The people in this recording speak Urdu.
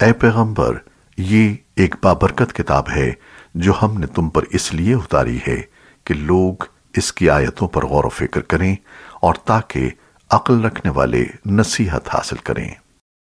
اے پیغمبر، یہ ایک بابرکت کتاب ہے جو ہم نے تم پر اس لیے اتاری ہے کہ لوگ اس کی آیتوں پر غور و فکر کریں اور تاکہ عقل رکھنے والے نصیحت حاصل کریں۔